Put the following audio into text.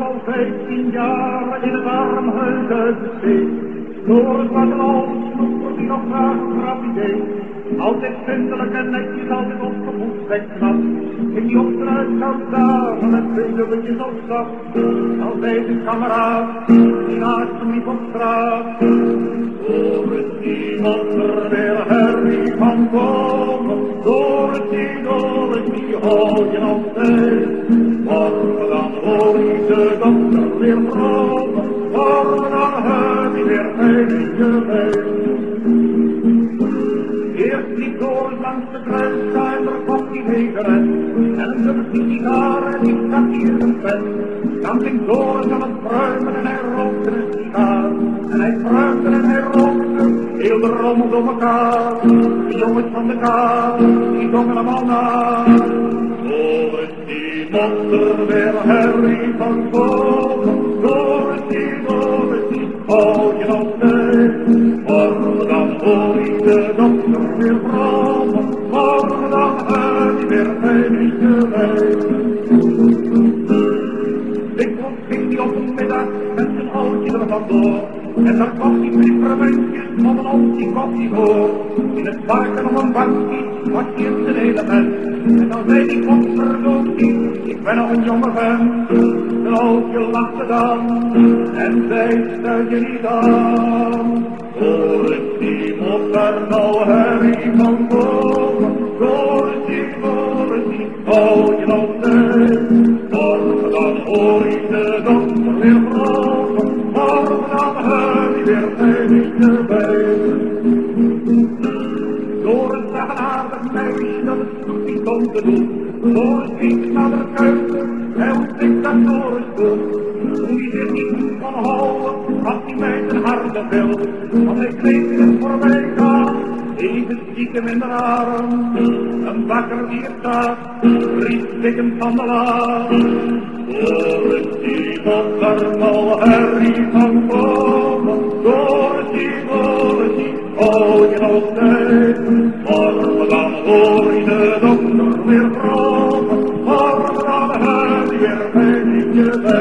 al vijftien jaar in het armhuis besteed. Door het platteland snoeper die nog graag grappie deed. Altijd zindelijk en netjes, altijd opgevoed en knap. In die opdracht zou dagen met twee dubbeltjes op stap. Als deze kameraad, die naast hem liep op straat. Door het iemand er weer herrie van komen. Door het idool, die hoor je altijd. Morgen weer vromen. Morgen dan heb je weer geen geweest. Eerst die door langs de grens, daar kwam die wegeren. En de sigaar en die stak hier een pen. Dan ging door aan het pruimen en hij rookte een sigaar. En hij pruimde en hij rookte, heel de rommel door elkaar. De jongens van de kaart, die zongen hem al na. Door weer herrie van boven. Hoor ik de dokter weer brommen. Morgen dan heb je weer geen geweest. Dikwijls ging op een middag met zijn oudje er vandoor. En dan kwam hij frippermentjes van een ontje koffie voor. In het parken op een bankje was hij in zijn element. En dan zei hij, potverdorie, ik ben nog een jonge vent. Zijn oudje lachte dan en zei, stel je niet aan. Hoor ik de dokter weer vroegen. Morgen heb je weer geen geweest. Door het eigenaardig meisje dat het goed niet kon te doen. Door het kind naar de keuken, hij ontdekt dat door het doen. Toen hij zich niet goed kon houden, had hij mij zijn hart te veel. Want kreeg in het voorbijgaan, even stiekem in de arm. Een bakker die er staat, riep stikkend van de laan. we're wrong, far from her, we're